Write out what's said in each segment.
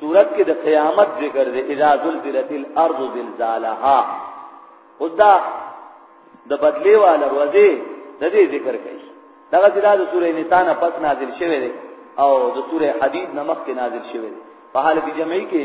سورت کې د قیامت ذکر دی اذا زلزلت الارض زلزالها خدا د بدلی والا ورځې د دې ذکر کوي دا چې دا د سورې نساء نه پس نازل شوی دی او د سورې حدید نه مخکې نازل شوی دی په حالت جمعي کې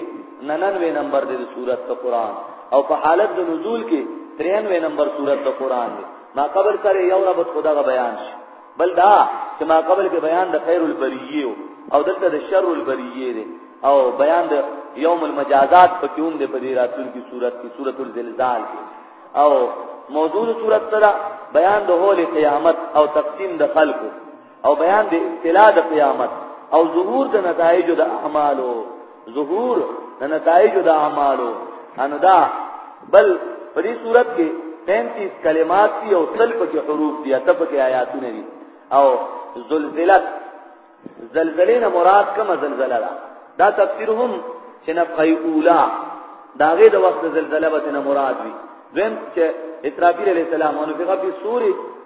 99 نمبر د سورت د قران او په حالت د نزول کې 93 نمبر سورت د قران دی ما قبل سره یو رب خدا غ بیان شي بل دا چې ما قبل کې بیان د خیر البریه او دلته د شر البریه دی او بیان د یوم المجازات په کوم د پدې راتلونکي صورت کې صورت الزلزال کې او موضوع صورت سره بیان د هول قیامت او تقسیم د خلقو او بیان د ابتلا د قیامت او ظهور د نتایج د اعمالو ظهور د نتایج د اعمالو ان دا بل په دې صورت کې 35 کلمات دي او تل پکې حروف دي اته پکې آیاتونه دي او زلزلت زلزلې نه مراد کومه زلزلہ ده دا تفسیر هم چې نفخی اولا داغه د وخت زلزلہ به نه مراد وي دویم چې اسرافیل علیہ السلام او نفخه فی سور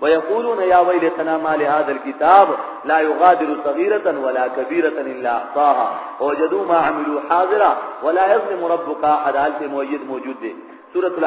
ويقولون يا ويلتنا ما لهذا الكتاب لا يغادر صغيرة ولا كبيرة إلا أحصاها ووجدوا ما عملوا حاضرا ولا يظلم ربك أحد هل موجود موجود سورة سورة